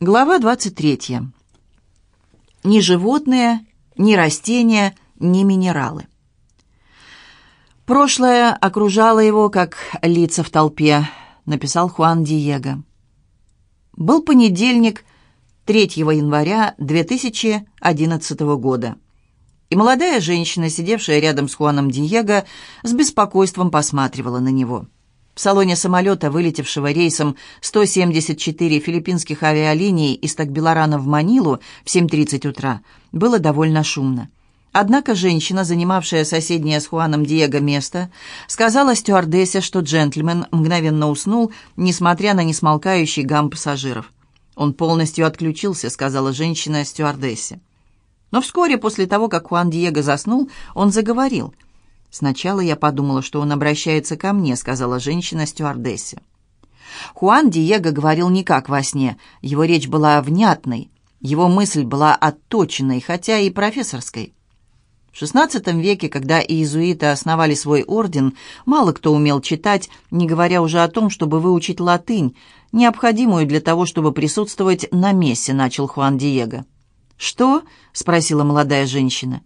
Глава 23. Ни животные, ни растения, ни минералы. Прошлое окружало его, как лица в толпе, написал Хуан Диего. Был понедельник, 3 января 2011 года. И молодая женщина, сидевшая рядом с Хуаном Диего, с беспокойством посматривала на него. В салоне самолета, вылетевшего рейсом 174 филиппинских авиалиний из Такбиларана в Манилу в 7.30 утра, было довольно шумно. Однако женщина, занимавшая соседнее с Хуаном Диего место, сказала стюардессе, что джентльмен мгновенно уснул, несмотря на несмолкающий гам пассажиров. «Он полностью отключился», — сказала женщина стюардессе. Но вскоре после того, как Хуан Диего заснул, он заговорил — «Сначала я подумала, что он обращается ко мне», — сказала женщина-стюардессе. Хуан Диего говорил не как во сне, его речь была внятной, его мысль была отточенной, хотя и профессорской. В XVI веке, когда иезуиты основали свой орден, мало кто умел читать, не говоря уже о том, чтобы выучить латынь, необходимую для того, чтобы присутствовать на мессе, начал Хуан Диего. «Что?» — спросила молодая женщина.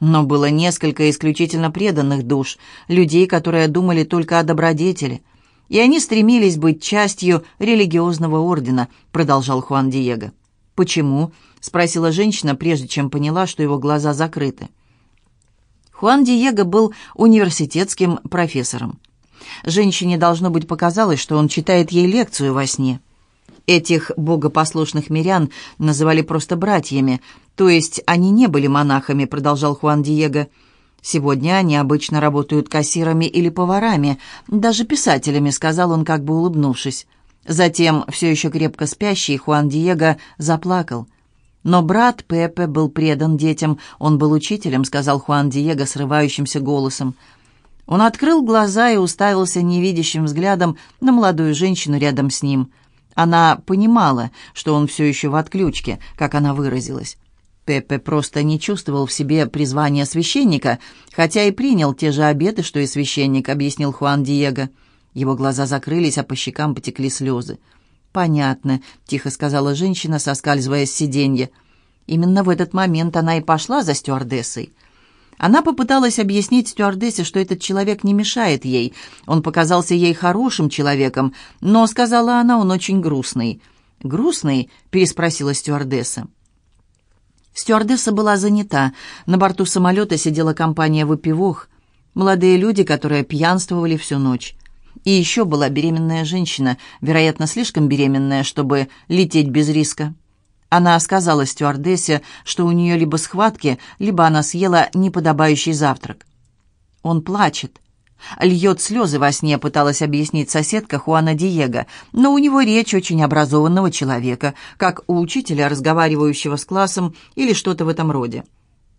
Но было несколько исключительно преданных душ, людей, которые думали только о добродетели. И они стремились быть частью религиозного ордена, продолжал Хуан Диего. «Почему?» — спросила женщина, прежде чем поняла, что его глаза закрыты. Хуан Диего был университетским профессором. Женщине, должно быть, показалось, что он читает ей лекцию во сне. Этих богопослушных мирян называли просто братьями, то есть они не были монахами, продолжал Хуан Диего. Сегодня они обычно работают кассирами или поварами, даже писателями, сказал он, как бы улыбнувшись. Затем, все еще крепко спящий, Хуан Диего заплакал. Но брат Пепе был предан детям, он был учителем, сказал Хуан Диего срывающимся голосом. Он открыл глаза и уставился невидящим взглядом на молодую женщину рядом с ним – она понимала, что он все еще в отключке, как она выразилась. Пеппе просто не чувствовал в себе призвания священника, хотя и принял те же обеты, что и священник, объяснил Хуан Диего. Его глаза закрылись, а по щекам потекли слезы. «Понятно», — тихо сказала женщина, соскальзывая с сиденья. Именно в этот момент она и пошла за стюардессой. Она попыталась объяснить стюардессе, что этот человек не мешает ей. Он показался ей хорошим человеком, но, сказала она, он очень грустный. «Грустный?» — переспросила стюардесса. Стюардесса была занята. На борту самолета сидела компания выпивох. Молодые люди, которые пьянствовали всю ночь. И еще была беременная женщина, вероятно, слишком беременная, чтобы лететь без риска. Она сказала стюардессе, что у нее либо схватки, либо она съела неподобающий завтрак. Он плачет. Льет слезы во сне, пыталась объяснить соседка Хуана Диего, но у него речь очень образованного человека, как у учителя, разговаривающего с классом или что-то в этом роде.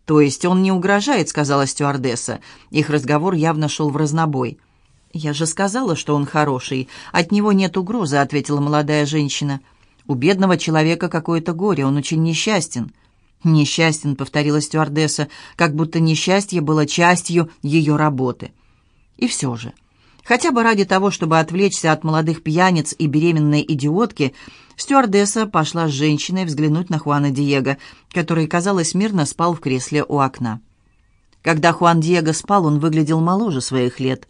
«То есть он не угрожает», — сказала стюардесса. Их разговор явно шел в разнобой. «Я же сказала, что он хороший. От него нет угрозы», — ответила молодая женщина. У бедного человека какое-то горе, он очень несчастен». «Несчастен», — повторила стюардесса, как будто несчастье было частью ее работы. И все же, хотя бы ради того, чтобы отвлечься от молодых пьяниц и беременной идиотки, стюардесса пошла с женщиной взглянуть на Хуана Диего, который, казалось, мирно спал в кресле у окна. Когда Хуан Диего спал, он выглядел моложе своих лет.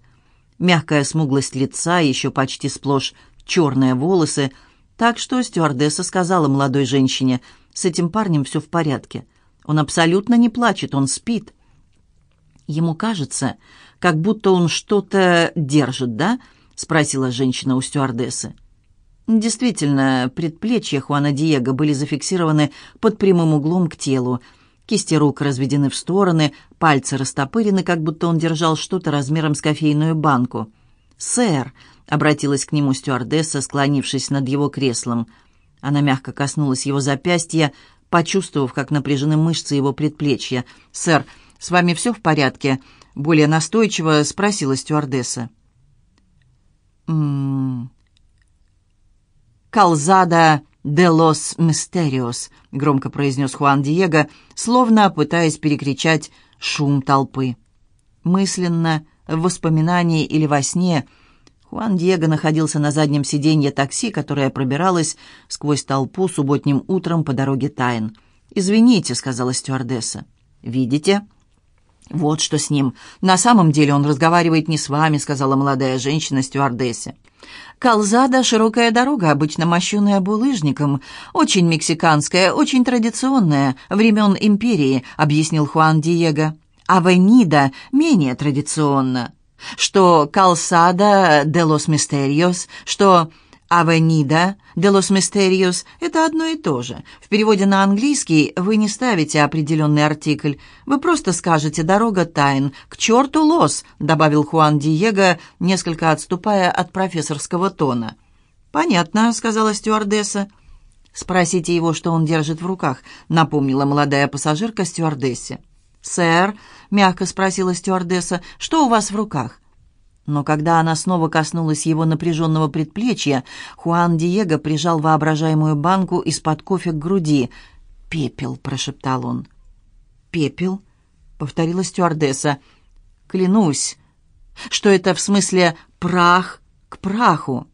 Мягкая смуглость лица, еще почти сплошь черные волосы — так что стюардесса сказала молодой женщине, «С этим парнем все в порядке. Он абсолютно не плачет, он спит». «Ему кажется, как будто он что-то держит, да?» — спросила женщина у стюардессы. Действительно, предплечья Хуана Диего были зафиксированы под прямым углом к телу. Кисти рук разведены в стороны, пальцы растопырены, как будто он держал что-то размером с кофейную банку. «Сэр», — обратилась к нему стюардесса, склонившись над его креслом. Она мягко коснулась его запястья, почувствовав, как напряжены мышцы его предплечья. «Сэр, с вами все в порядке?» — более настойчиво спросила стюардесса. «М-м-м...» «Калзада де лос Мистериос», — громко произнес Хуан Диего, словно пытаясь перекричать шум толпы. Мысленно, в воспоминании или во сне — Хуан Диего находился на заднем сиденье такси, которое пробиралось сквозь толпу субботним утром по дороге Тайн. «Извините», — сказала стюардесса. «Видите?» «Вот что с ним. На самом деле он разговаривает не с вами», — сказала молодая женщина стюардессе. «Калзада — широкая дорога, обычно мощеная булыжником. Очень мексиканская, очень традиционная, времен империи», — объяснил Хуан Диего. «Авенида менее традиционна. Что Калсада де лос Мистериос, что «Авенида де лос Мистериос» — это одно и то же. В переводе на английский вы не ставите определенный артикль. Вы просто скажете «дорога тайн». «К черту лос», — добавил Хуан Диего, несколько отступая от профессорского тона. «Понятно», — сказала стюардесса. «Спросите его, что он держит в руках», — напомнила молодая пассажирка стюардессе. «Сэр», — мягко спросила стюардесса, — «что у вас в руках?» Но когда она снова коснулась его напряженного предплечья, Хуан Диего прижал воображаемую банку из-под кофе к груди. «Пепел», — прошептал он. «Пепел?» — повторила стюардесса. «Клянусь, что это в смысле прах к праху».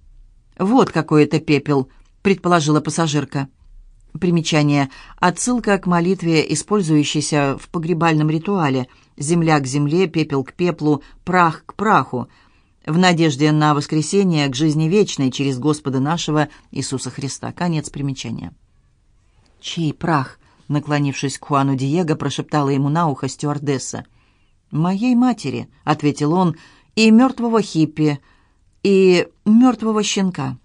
«Вот какой это пепел», — предположила пассажирка. Примечание. Отсылка к молитве, использующейся в погребальном ритуале. «Земля к земле, пепел к пеплу, прах к праху» в надежде на воскресение к жизни вечной через Господа нашего Иисуса Христа. Конец примечания. «Чей прах?» — наклонившись к Хуану Диего, прошептала ему на ухо стюардесса. «Моей матери», — ответил он, — «и мертвого хиппи, и мертвого щенка».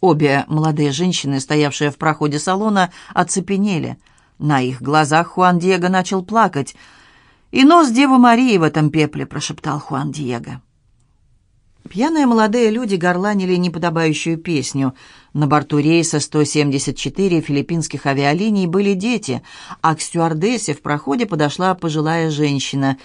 Обе молодые женщины, стоявшие в проходе салона, оцепенели. На их глазах Хуан Диего начал плакать. «И нос Девы Марии в этом пепле», — прошептал Хуан Диего. Пьяные молодые люди горланили неподобающую песню. На борту рейса 174 филиппинских авиалиний были дети, а к стюардессе в проходе подошла пожилая женщина.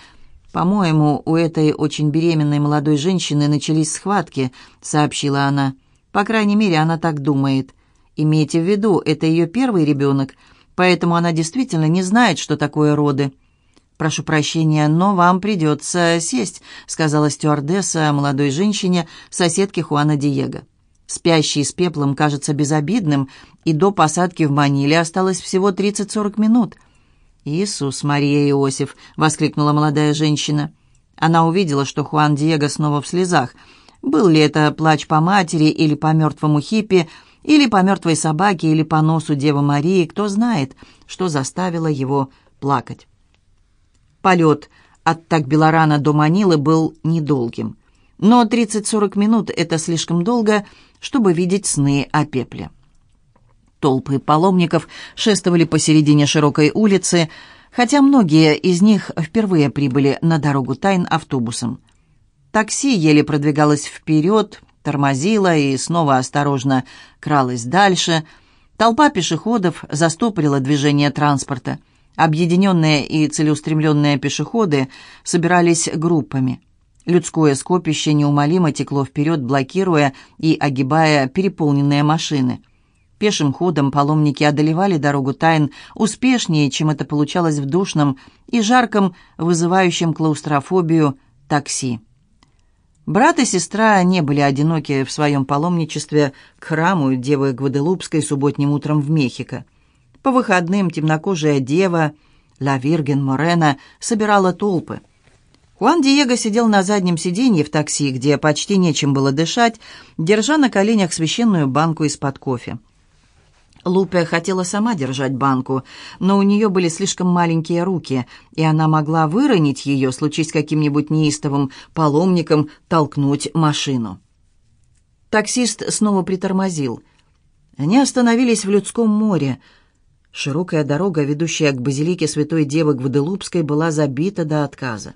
«По-моему, у этой очень беременной молодой женщины начались схватки», — сообщила она. «По крайней мере, она так думает. Имейте в виду, это ее первый ребенок, поэтому она действительно не знает, что такое роды». «Прошу прощения, но вам придется сесть», — сказала стюардесса молодой женщине, соседке Хуана Диего. Спящий с пеплом кажется безобидным, и до посадки в Маниле осталось всего 30-40 минут. «Иисус, Мария Иосиф!» — воскликнула молодая женщина. Она увидела, что Хуан Диего снова в слезах. Был ли это плач по матери или по мертвому хиппи, или по мертвой собаке, или по носу Девы Марии, кто знает, что заставило его плакать. Полет от Такбеларана до Манилы был недолгим. Но 30-40 минут — это слишком долго, чтобы видеть сны о пепле. Толпы паломников шествовали посередине широкой улицы, хотя многие из них впервые прибыли на дорогу Тайн автобусом. Такси еле продвигалось вперед, тормозило и снова осторожно кралось дальше. Толпа пешеходов застопорила движение транспорта — Объединенные и целеустремленные пешеходы собирались группами. Людское скопище неумолимо текло вперед, блокируя и огибая переполненные машины. Пешим ходом паломники одолевали дорогу тайн успешнее, чем это получалось в душном и жарком, вызывающем клаустрофобию, такси. Брат и сестра не были одиноки в своем паломничестве к храму Девы Гваделупской субботним утром в Мехико. По выходным темнокожая дева Ла Вирген Морена собирала толпы. Хуан Диего сидел на заднем сиденье в такси, где почти нечем было дышать, держа на коленях священную банку из-под кофе. Лупе хотела сама держать банку, но у нее были слишком маленькие руки, и она могла выронить ее, случись каким-нибудь неистовым паломником толкнуть машину. Таксист снова притормозил. Они остановились в людском море — Широкая дорога, ведущая к базилике Святой Девы Гваделупской, была забита до отказа.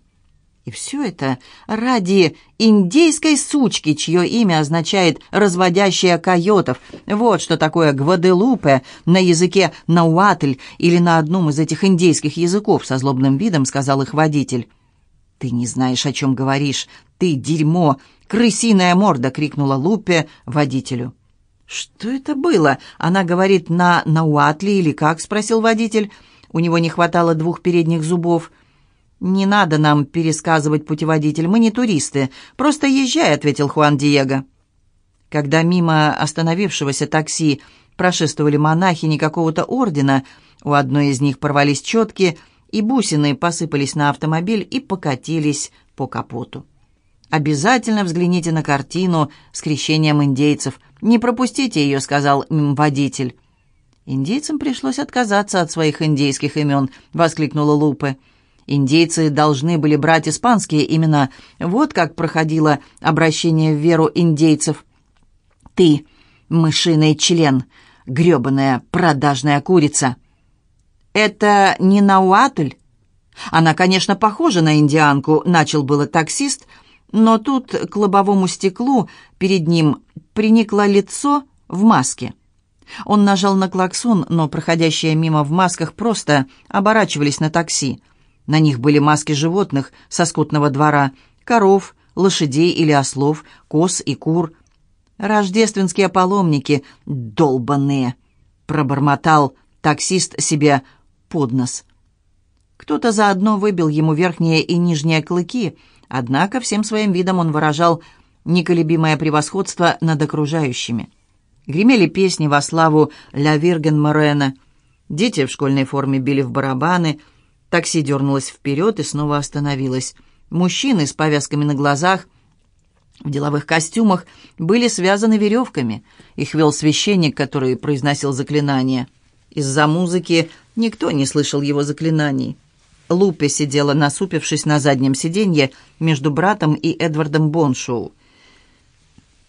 И все это ради индейской сучки, чье имя означает «разводящая койотов». Вот что такое Гваделупе на языке науатль или на одном из этих индейских языков, со злобным видом сказал их водитель. «Ты не знаешь, о чем говоришь. Ты дерьмо! Крысиная морда!» — крикнула Лупе водителю. «Что это было? Она говорит на науатли или как?» — спросил водитель. У него не хватало двух передних зубов. «Не надо нам пересказывать путеводитель, мы не туристы. Просто езжай», — ответил Хуан Диего. Когда мимо остановившегося такси прошествовали монахини какого-то ордена, у одной из них порвались четки, и бусины посыпались на автомобиль и покатились по капоту. «Обязательно взгляните на картину с крещением индейцев. Не пропустите ее», — сказал водитель. «Индейцам пришлось отказаться от своих индейских имен», — воскликнула Лупе. Индейцы должны были брать испанские имена. Вот как проходило обращение в веру индейцев. «Ты, мышиный член, грёбаная продажная курица!» «Это не Науатль?» «Она, конечно, похожа на индианку», — начал было таксист, но тут к лобовому стеклу перед ним приникло лицо в маске. Он нажал на клаксон, но проходящие мимо в масках просто оборачивались на такси. На них были маски животных со скотного двора, коров, лошадей или ослов, коз и кур. «Рождественские паломники, долбанные!» — пробормотал таксист себе под нос. Кто-то заодно выбил ему верхние и нижние клыки, однако всем своим видом он выражал неколебимое превосходство над окружающими. Гремели песни во славу «Ля Вирген Морена». Дети в школьной форме били в барабаны. Такси дернулось вперед и снова остановилось. Мужчины с повязками на глазах в деловых костюмах были связаны веревками. Их вел священник, который произносил заклинания. Из-за музыки никто не слышал его заклинаний. Лупе сидела, насупившись на заднем сиденье между братом и Эдвардом Боншоу.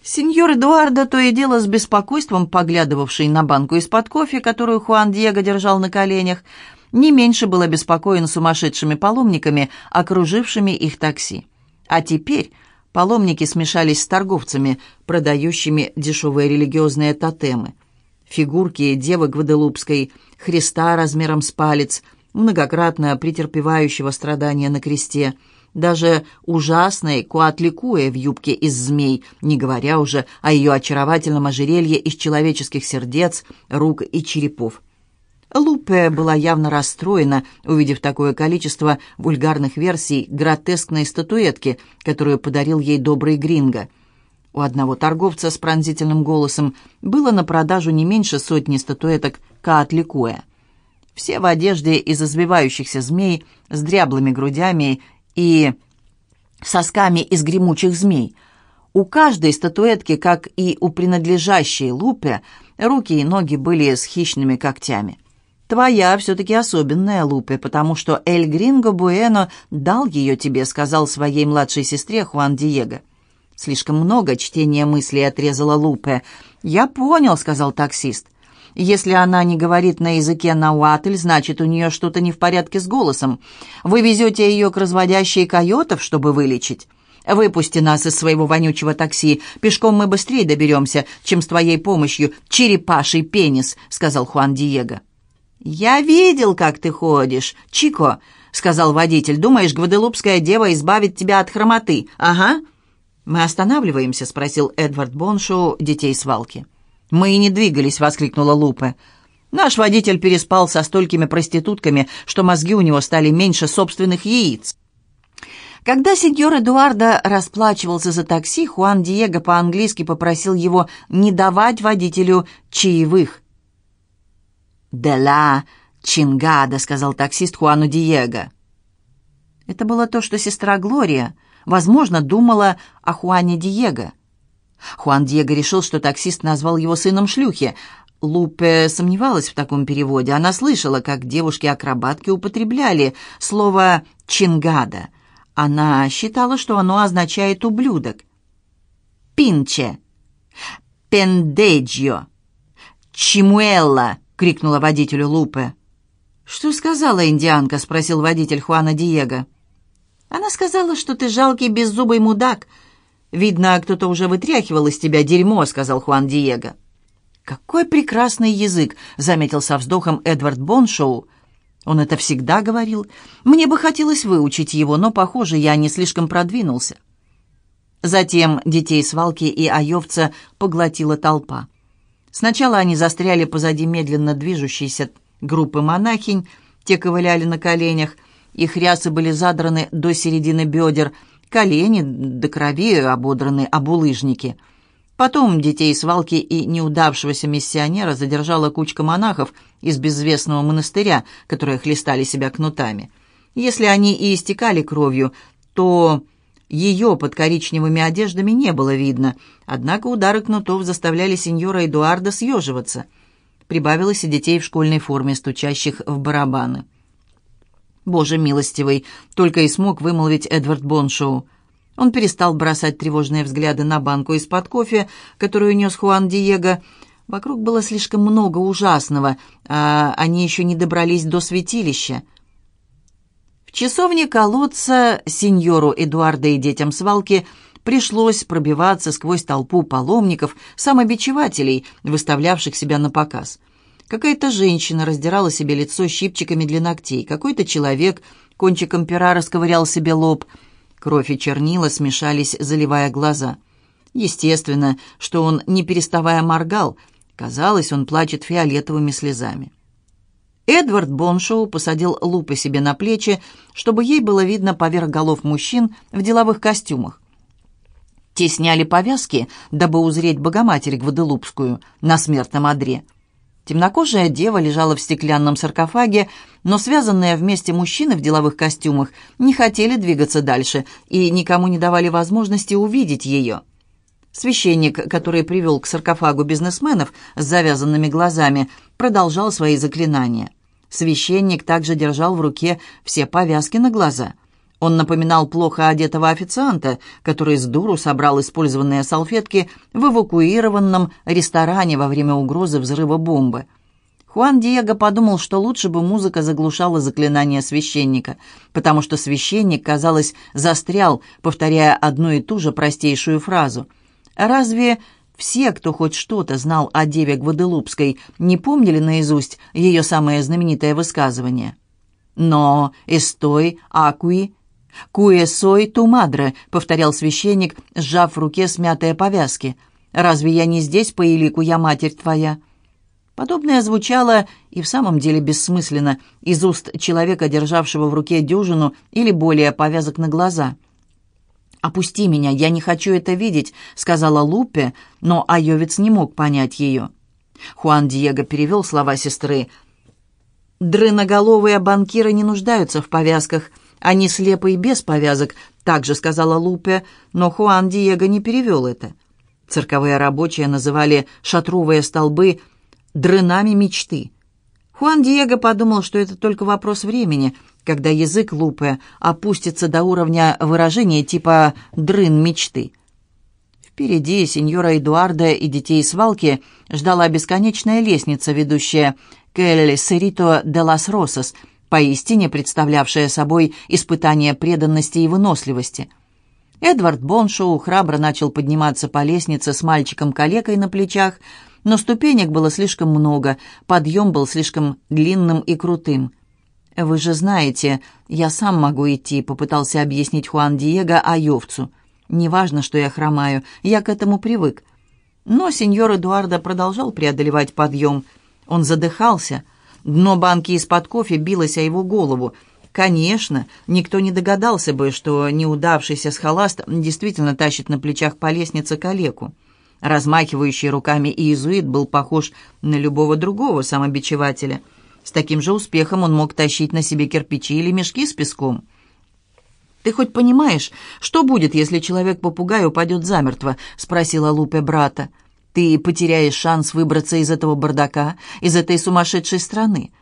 Сеньор Эдуардо, то и дело с беспокойством поглядывавший на банку из-под кофе, которую Хуан Диего держал на коленях, не меньше был обеспокоен сумасшедшими паломниками, окружившими их такси. А теперь паломники смешались с торговцами, продающими дешевые религиозные тотемы. Фигурки девы Гваделупской, Христа размером с палец, многократно претерпевающего страдания на кресте – даже ужасной Куатликуэ в юбке из змей, не говоря уже о ее очаровательном ожерелье из человеческих сердец, рук и черепов. Лупе была явно расстроена, увидев такое количество вульгарных версий гротескной статуэтки, которую подарил ей добрый Гринго. У одного торговца с пронзительным голосом было на продажу не меньше сотни статуэток Каатликуэ. Все в одежде из извивающихся змей, с дряблыми грудями и сосками из гремучих змей. У каждой статуэтки, как и у принадлежащей лупе, руки и ноги были с хищными когтями. «Твоя все-таки особенная, Лупе, потому что Эль Гринго Буэно дал ее тебе», сказал своей младшей сестре Хуан Диего. Слишком много чтения мыслей отрезала Лупе. «Я понял», — сказал таксист. Если она не говорит на языке науатль, значит, у нее что-то не в порядке с голосом. Вы везете ее к разводящей койотов, чтобы вылечить? Выпусти нас из своего вонючего такси. Пешком мы быстрее доберемся, чем с твоей помощью. Черепаший пенис», — сказал Хуан Диего. «Я видел, как ты ходишь. Чико», — сказал водитель. «Думаешь, гваделупская дева избавит тебя от хромоты? Ага». «Мы останавливаемся?» — спросил Эдвард Боншоу детей свалки. «Мы и не двигались», — воскликнула Лупе. «Наш водитель переспал со столькими проститутками, что мозги у него стали меньше собственных яиц». Когда сеньор Эдуардо расплачивался за такси, Хуан Диего по-английски попросил его не давать водителю чаевых. «De la чингада», — сказал таксист Хуану Диего. Это было то, что сестра Глория, возможно, думала о Хуане Диего. Хуан Диего решил, что таксист назвал его сыном шлюхи. Лупе сомневалась в таком переводе. Она слышала, как девушки-акробатки употребляли слово «чингада». Она считала, что оно означает «ублюдок». «Пинче», «пендеджио», «чимуэлла», — крикнула водителю Лупе. «Что сказала индианка?» — спросил водитель Хуана Диего. «Она сказала, что ты жалкий беззубый мудак», «Видно, кто-то уже вытряхивал из тебя дерьмо», — сказал Хуан Диего. «Какой прекрасный язык!» — заметил со вздохом Эдвард Боншоу. Он это всегда говорил. «Мне бы хотелось выучить его, но, похоже, я не слишком продвинулся». Затем детей свалки и Айовца поглотила толпа. Сначала они застряли позади медленно движущейся группы монахинь, те ковыляли на коленях, Их рясы были задраны до середины бедер, колени до крови ободраны об улыжники. Потом детей свалки и неудавшегося миссионера задержала кучка монахов из безвестного монастыря, которые хлестали себя кнутами. Если они и истекали кровью, то ее под коричневыми одеждами не было видно, однако удары кнутов заставляли сеньора Эдуарда съеживаться. Прибавилось и детей в школьной форме, стучащих в барабаны. «Боже милостивый!» — только и смог вымолвить Эдвард Боншоу. Он перестал бросать тревожные взгляды на банку из-под кофе, которую нес Хуан Диего. Вокруг было слишком много ужасного, а они еще не добрались до святилища. В часовне колодца сеньору Эдуарда и детям свалки пришлось пробиваться сквозь толпу паломников, самобичевателей, выставлявших себя на показ. Какая-то женщина раздирала себе лицо щипчиками для ногтей, какой-то человек кончиком пера расковырял себе лоб. Кровь и чернила смешались, заливая глаза. Естественно, что он, не переставая, моргал. Казалось, он плачет фиолетовыми слезами. Эдвард Боншоу посадил лупы себе на плечи, чтобы ей было видно поверх голов мужчин в деловых костюмах. Те сняли повязки, дабы узреть Богоматерь Гваделупскую на смертном одре. Темнокожая дева лежала в стеклянном саркофаге, но связанные вместе мужчины в деловых костюмах не хотели двигаться дальше и никому не давали возможности увидеть ее. Священник, который привел к саркофагу бизнесменов с завязанными глазами, продолжал свои заклинания. Священник также держал в руке все повязки на глаза. Он напоминал плохо одетого официанта, который с дуру собрал использованные салфетки в эвакуированном ресторане во время угрозы взрыва бомбы. Хуан Диего подумал, что лучше бы музыка заглушала заклинание священника, потому что священник, казалось, застрял, повторяя одну и ту же простейшую фразу. «Разве все, кто хоть что-то знал о Деве Гваделупской, не помнили наизусть ее самое знаменитое высказывание. «Но эстой акуи, куэ сой ту мадре», — повторял священник, сжав в руке смятые повязки. «Разве я не здесь по элику, я матерь твоя?» Подобное звучало и в самом деле бессмысленно из уст человека, державшего в руке дюжину или более повязок на глаза — «Опусти меня, я не хочу это видеть», — сказала Лупе, но Айовец не мог понять ее. Хуан Диего перевел слова сестры. «Дрыноголовые банкиры не нуждаются в повязках. Они слепы и без повязок», — также сказала Лупе, но Хуан Диего не перевел это. Цирковые рабочие называли шатровые столбы «дрынами мечты». Хуан Диего подумал, что это только вопрос времени — когда язык Лупе опустится до уровня выражения типа «дрын мечты». Впереди сеньора Эдуарда и детей свалки ждала бесконечная лестница, ведущая к Эль Серито де лас Росас, поистине представлявшая собой испытание преданности и выносливости. Эдвард Боншоу храбро начал подниматься по лестнице с мальчиком-калекой на плечах, но ступенек было слишком много, подъем был слишком длинным и крутым. «Вы же знаете, я сам могу идти», — попытался объяснить Хуан Диего Айовцу. «Неважно, что я хромаю, я к этому привык». Но сеньор Эдуардо продолжал преодолевать подъем. Он задыхался. Дно банки из-под кофе билось о его голову. Конечно, никто не догадался бы, что неудавшийся схоласт действительно тащит на плечах по лестнице калеку. Размахивающий руками иезуит был похож на любого другого самобичевателя — с таким же успехом он мог тащить на себе кирпичи или мешки с песком. «Ты хоть понимаешь, что будет, если человек-попугай упадет замертво?» — спросила Лупе брата. «Ты потеряешь шанс выбраться из этого бардака, из этой сумасшедшей страны.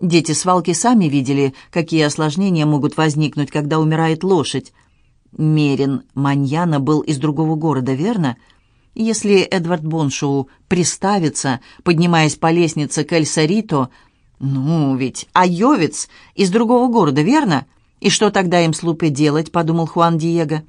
Дети свалки сами видели, какие осложнения могут возникнуть, когда умирает лошадь. Мерин Маньяна был из другого города, верно?» Если Эдвард Боншоу приставится, поднимаясь по лестнице к Эль-Сарито, «Ну, ведь Айовец из другого города, верно? И что тогда им с Лупе делать?» — подумал Хуан Диего.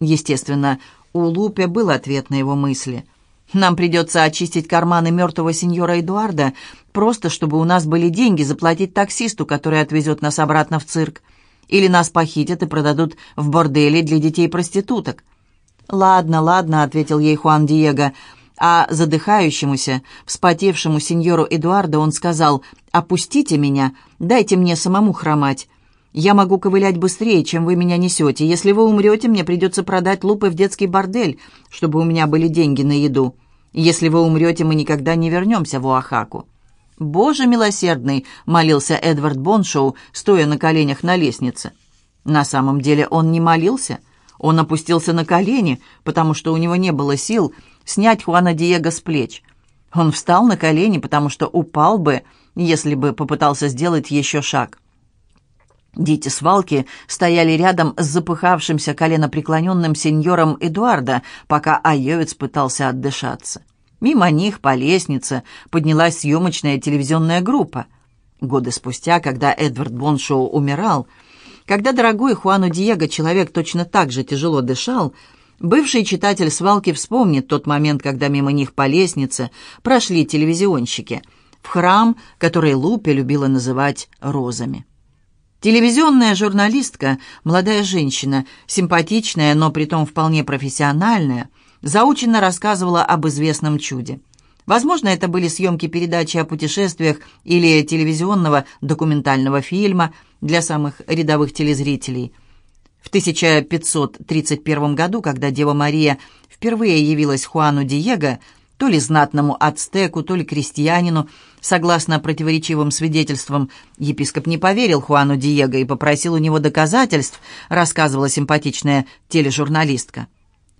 Естественно, у Лупе был ответ на его мысли. «Нам придется очистить карманы мертвого сеньора Эдуарда, просто чтобы у нас были деньги заплатить таксисту, который отвезет нас обратно в цирк. Или нас похитят и продадут в борделе для детей-проституток». «Ладно, ладно», — ответил ей Хуан Диего, — а задыхающемуся, вспотевшему сеньору Эдуардо он сказал «Опустите меня, дайте мне самому хромать». Я могу ковылять быстрее, чем вы меня несете. Если вы умрете, мне придется продать лупы в детский бордель, чтобы у меня были деньги на еду. Если вы умрете, мы никогда не вернемся в Оахаку». «Боже милосердный!» — молился Эдвард Боншоу, стоя на коленях на лестнице. На самом деле он не молился. Он опустился на колени, потому что у него не было сил снять Хуана Диего с плеч. Он встал на колени, потому что упал бы, если бы попытался сделать еще шаг. Дети свалки стояли рядом с запыхавшимся коленопреклоненным сеньором Эдуарда, пока айовец пытался отдышаться. Мимо них по лестнице поднялась съемочная телевизионная группа. Годы спустя, когда Эдвард Боншоу умирал, когда дорогой Хуану Диего человек точно так же тяжело дышал, бывший читатель свалки вспомнит тот момент, когда мимо них по лестнице прошли телевизионщики в храм, который Лупе любила называть «розами». Телевизионная журналистка, молодая женщина, симпатичная, но притом вполне профессиональная, заученно рассказывала об известном чуде. Возможно, это были съемки передачи о путешествиях или телевизионного документального фильма для самых рядовых телезрителей. В 1531 году, когда Дева Мария впервые явилась Хуану Диего, то ли знатному ацтеку, то ли крестьянину, согласно противоречивым свидетельствам, епископ не поверил Хуану Диего и попросил у него доказательств, рассказывала симпатичная тележурналистка.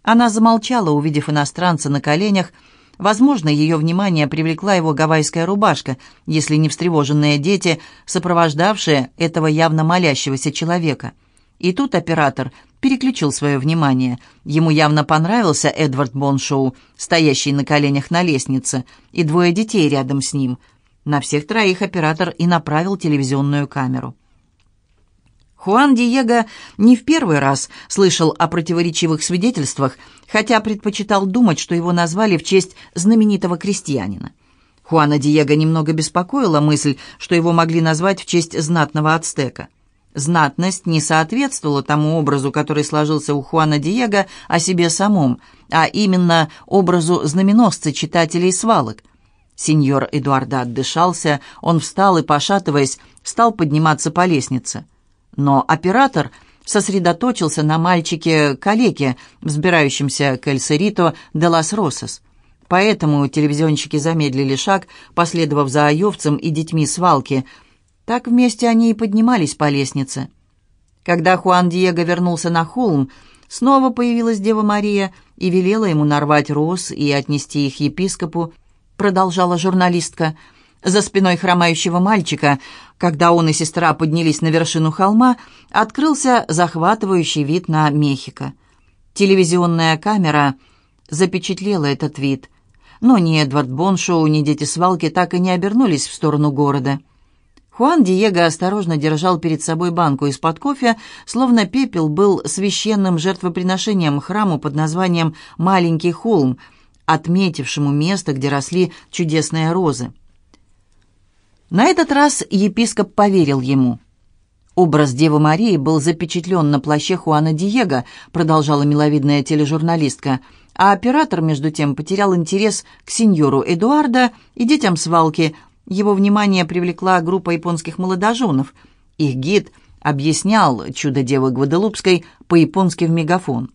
Она замолчала, увидев иностранца на коленях. Возможно, ее внимание привлекла его гавайская рубашка, если не встревоженные дети, сопровождавшие этого явно молящегося человека. И тут оператор переключил свое внимание. Ему явно понравился Эдвард Боншоу, стоящий на коленях на лестнице, и двое детей рядом с ним. На всех троих оператор и направил телевизионную камеру. Хуан Диего не в первый раз слышал о противоречивых свидетельствах, хотя предпочитал думать, что его назвали в честь знаменитого крестьянина. Хуана Диего немного беспокоила мысль, что его могли назвать в честь знатного ацтека – Знатность не соответствовала тому образу, который сложился у Хуана Диего о себе самом, а именно образу знаменосца читателей свалок. Сеньор Эдуарда отдышался, он встал и, пошатываясь, стал подниматься по лестнице. Но оператор сосредоточился на мальчике-калеке, взбирающемся к Эльсерито де лас Росос. Поэтому телевизионщики замедлили шаг, последовав за айовцем и детьми свалки – так вместе они и поднимались по лестнице. Когда Хуан Диего вернулся на холм, снова появилась Дева Мария и велела ему нарвать роз и отнести их епископу, продолжала журналистка. За спиной хромающего мальчика, когда он и сестра поднялись на вершину холма, открылся захватывающий вид на Мехико. Телевизионная камера запечатлела этот вид, но ни Эдвард Боншоу, ни дети свалки так и не обернулись в сторону города. Хуан Диего осторожно держал перед собой банку из-под кофе, словно пепел был священным жертвоприношением храму под названием «Маленький холм», отметившему место, где росли чудесные розы. На этот раз епископ поверил ему. «Образ Девы Марии был запечатлен на плаще Хуана Диего», продолжала миловидная тележурналистка, а оператор, между тем, потерял интерес к сеньору Эдуарда и детям свалки, его внимание привлекла группа японских молодоженов. Их гид объяснял чудо девы Гваделупской по-японски в мегафон.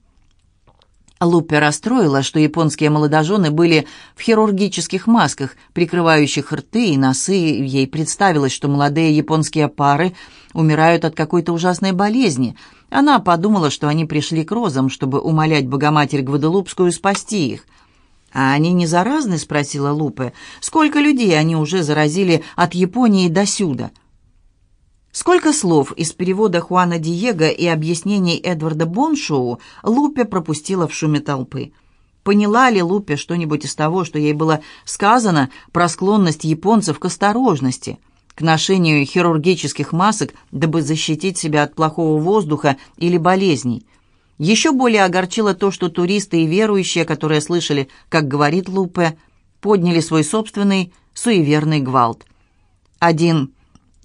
Лупе расстроила, что японские молодожены были в хирургических масках, прикрывающих рты и носы. Ей представилось, что молодые японские пары умирают от какой-то ужасной болезни. Она подумала, что они пришли к розам, чтобы умолять Богоматерь Гваделупскую спасти их. «А они не заразны?» — спросила Лупе. «Сколько людей они уже заразили от Японии до сюда?» Сколько слов из перевода Хуана Диего и объяснений Эдварда Боншоу Лупе пропустила в шуме толпы. Поняла ли Лупе что-нибудь из того, что ей было сказано про склонность японцев к осторожности, к ношению хирургических масок, дабы защитить себя от плохого воздуха или болезней? Еще более огорчило то, что туристы и верующие, которые слышали, как говорит Лупе, подняли свой собственный суеверный гвалт. Один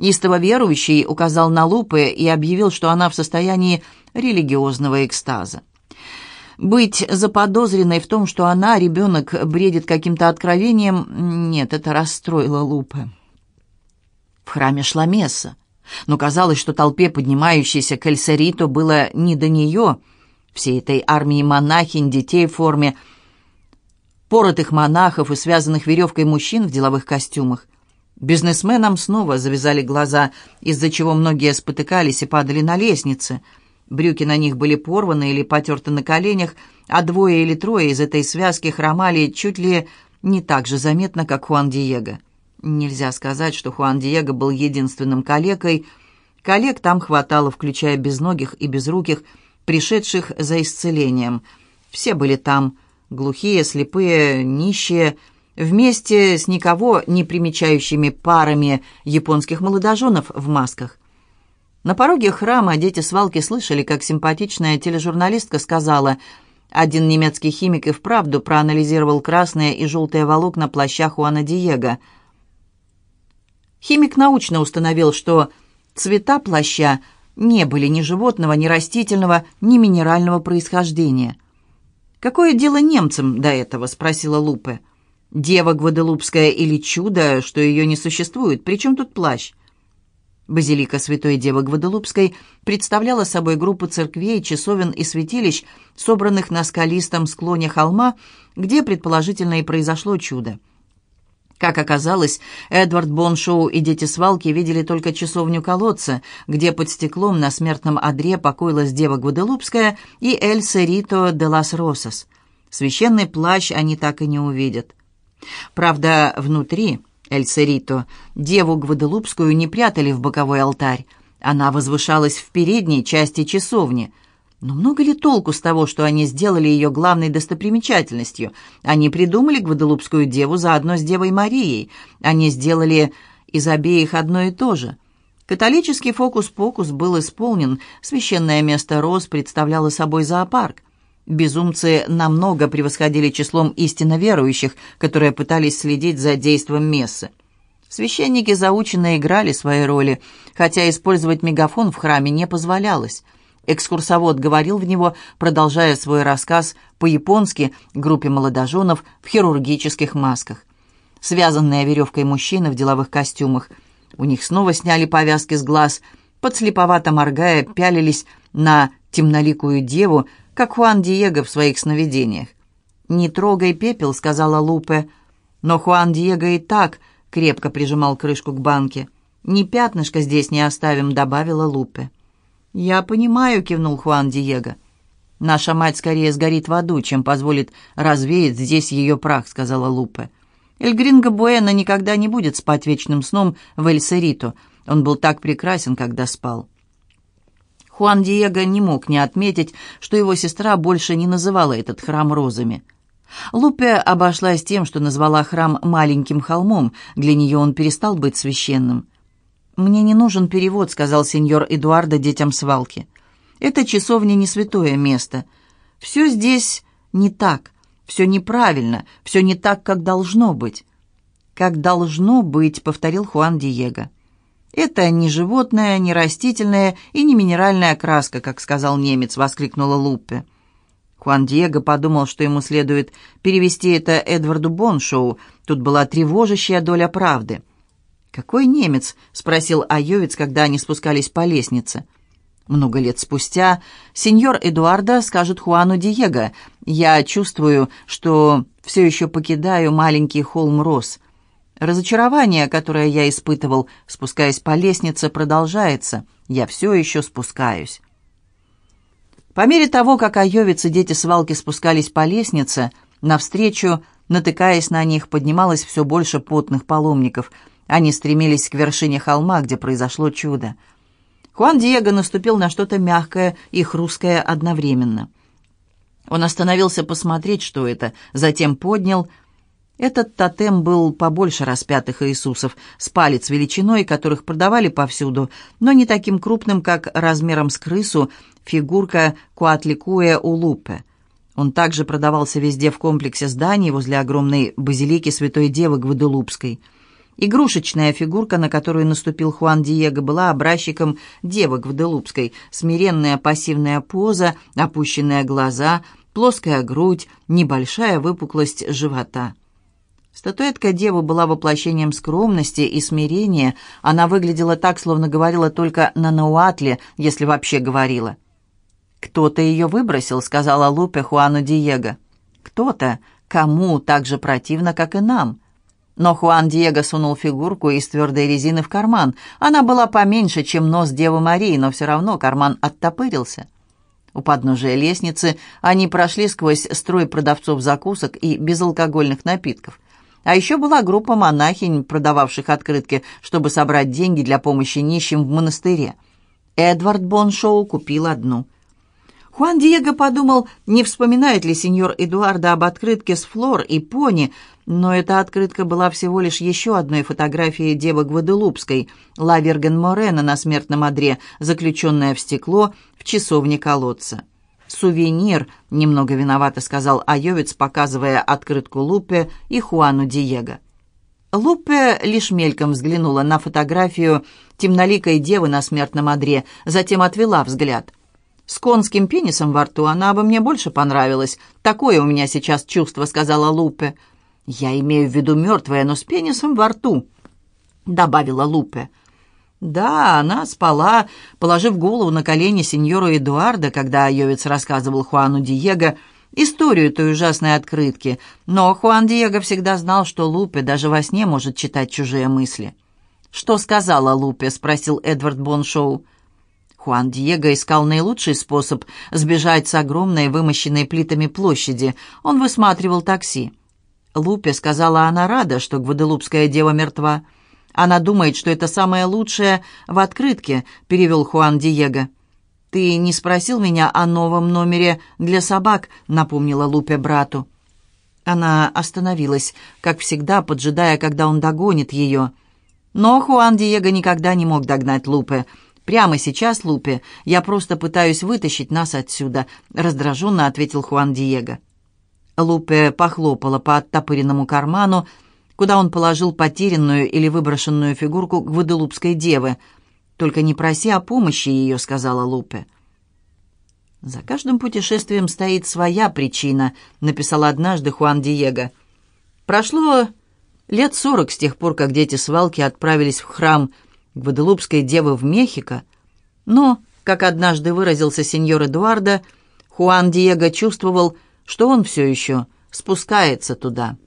истово верующий указал на Лупе и объявил, что она в состоянии религиозного экстаза. Быть заподозренной в том, что она, ребенок, бредит каким-то откровением, нет, это расстроило Лупе. В храме шла месса. Но казалось, что толпе, поднимающейся к Эльсериту, было не до нее, всей этой армии монахинь, детей в форме, поротых монахов и связанных веревкой мужчин в деловых костюмах. Бизнесменам снова завязали глаза, из-за чего многие спотыкались и падали на лестнице. Брюки на них были порваны или потерты на коленях, а двое или трое из этой связки хромали чуть ли не так же заметно, как Хуан Диего. Нельзя сказать, что Хуан Диего был единственным калекой. Коллег там хватало, включая безногих и безруких, пришедших за исцелением. Все были там, глухие, слепые, нищие, вместе с никого не примечающими парами японских молодоженов в масках. На пороге храма дети свалки слышали, как симпатичная тележурналистка сказала «Один немецкий химик и вправду проанализировал красные и желтые волокна плаща Хуана Диего». Химик научно установил, что цвета плаща не были ни животного, ни растительного, ни минерального происхождения. «Какое дело немцам до этого?» — спросила Лупе. «Дева Гваделупская или чудо, что ее не существует? Причем тут плащ?» Базилика Святой Девы Гваделупской представляла собой группу церквей, часовен и святилищ, собранных на скалистом склоне холма, где, предположительно, и произошло чудо. Как оказалось, Эдвард Боншоу и дети свалки видели только часовню колодца, где под стеклом на смертном одре покоилась дева Гваделупская и Эль Серито де лас Росас. Священный плащ они так и не увидят. Правда, внутри Эль Серито деву Гваделупскую не прятали в боковой алтарь. Она возвышалась в передней части часовни – но много ли толку с того, что они сделали ее главной достопримечательностью? Они придумали Гваделупскую деву заодно с Девой Марией. Они сделали из обеих одно и то же. Католический фокус-покус был исполнен, священное место Роз представляло собой зоопарк. Безумцы намного превосходили числом истинно верующих, которые пытались следить за действием мессы. Священники заученно играли свои роли, хотя использовать мегафон в храме не позволялось – Экскурсовод говорил в него, продолжая свой рассказ по-японски группе молодоженов в хирургических масках. Связанные веревкой мужчины в деловых костюмах. У них снова сняли повязки с глаз, подслеповато моргая, пялились на темноликую деву, как Хуан Диего в своих сновидениях. «Не трогай пепел», — сказала Лупе. Но Хуан Диего и так крепко прижимал крышку к банке. «Ни пятнышка здесь не оставим», — добавила Лупе. «Я понимаю», — кивнул Хуан Диего. «Наша мать скорее сгорит в аду, чем позволит развеять здесь ее прах», — сказала Лупе. «Эль Гринго Буэна никогда не будет спать вечным сном в Эль Серито. Он был так прекрасен, когда спал». Хуан Диего не мог не отметить, что его сестра больше не называла этот храм розами. Лупе обошлась тем, что назвала храм маленьким холмом, для нее он перестал быть священным. «Мне не нужен перевод», — сказал сеньор Эдуардо детям свалки. «Это часовня не святое место. Все здесь не так, все неправильно, все не так, как должно быть». «Как должно быть», — повторил Хуан Диего. «Это не животное, не растительное и не минеральная краска, как сказал немец», — воскликнула Луппе. Хуан Диего подумал, что ему следует перевести это Эдварду Боншоу. Тут была тревожащая доля правды. «Какой немец?» — спросил Айовец, когда они спускались по лестнице. Много лет спустя сеньор Эдуардо скажет Хуану Диего, «Я чувствую, что все еще покидаю маленький холм роз. Разочарование, которое я испытывал, спускаясь по лестнице, продолжается. Я все еще спускаюсь». По мере того, как Айовец и дети свалки спускались по лестнице, навстречу, натыкаясь на них, поднималось все больше потных паломников — они стремились к вершине холма, где произошло чудо. Хуан Диего наступил на что-то мягкое и хрусткое одновременно. Он остановился посмотреть, что это, затем поднял. Этот тотем был побольше распятых Иисусов, с палец величиной, которых продавали повсюду, но не таким крупным, как размером с крысу, фигурка Куатликуэ Улупе. Он также продавался везде в комплексе зданий возле огромной базилики Святой Девы Гваделупской – Игрушечная фигурка, на которую наступил Хуан Диего, была образчиком девы Гваделупской. Смиренная пассивная поза, опущенные глаза, плоская грудь, небольшая выпуклость живота. Статуэтка девы была воплощением скромности и смирения. Она выглядела так, словно говорила только на науатле, если вообще говорила. «Кто-то ее выбросил», — сказала Лупе Хуану Диего. «Кто-то, кому так же противно, как и нам». Но Хуан Диего сунул фигурку из твердой резины в карман. Она была поменьше, чем нос Девы Марии, но все равно карман оттопырился. У подножия лестницы они прошли сквозь строй продавцов закусок и безалкогольных напитков. А еще была группа монахинь, продававших открытки, чтобы собрать деньги для помощи нищим в монастыре. Эдвард Боншоу купил одну. Хуан Диего подумал, не вспоминает ли сеньор Эдуарда об открытке с Флор и Пони, но эта открытка была всего лишь еще одной фотографией девы Гваделупской, Ла Верген Морена на смертном одре, заключенная в стекло в часовне колодца. «Сувенир», — немного виновато сказал Айовец, показывая открытку Лупе и Хуану Диего. Лупе лишь мельком взглянула на фотографию темноликой девы на смертном одре, затем отвела взгляд. «С конским пенисом во рту она бы мне больше понравилась. Такое у меня сейчас чувство», — сказала Лупе. «Я имею в виду мертвое, но с пенисом во рту», — добавила Лупе. Да, она спала, положив голову на колени сеньору Эдуарда, когда Айовец рассказывал Хуану Диего историю той ужасной открытки. Но Хуан Диего всегда знал, что Лупе даже во сне может читать чужие мысли. «Что сказала Лупе?» — спросил Эдвард Боншоу. Хуан Диего искал наилучший способ сбежать с огромной, вымощенной плитами площади. Он высматривал такси. Лупе сказала, она рада, что гваделупская дева мертва. Она думает, что это самое лучшее в открытке», — перевел Хуан Диего. «Ты не спросил меня о новом номере для собак», — напомнила Лупе брату. Она остановилась, как всегда, поджидая, когда он догонит ее. Но Хуан Диего никогда не мог догнать Лупе. «Прямо сейчас, Лупе, я просто пытаюсь вытащить нас отсюда», — раздраженно ответил Хуан Диего. Лупе похлопала по оттопыренному карману, куда он положил потерянную или выброшенную фигурку гваделупской девы. «Только не проси о помощи ее», — сказала Лупе. «За каждым путешествием стоит своя причина», — написал однажды Хуан Диего. «Прошло лет сорок с тех пор, как дети свалки отправились в храм Гваделупской девы в Мехико, но, как однажды выразился сеньор Эдуардо, Хуан Диего чувствовал, что он все еще спускается туда».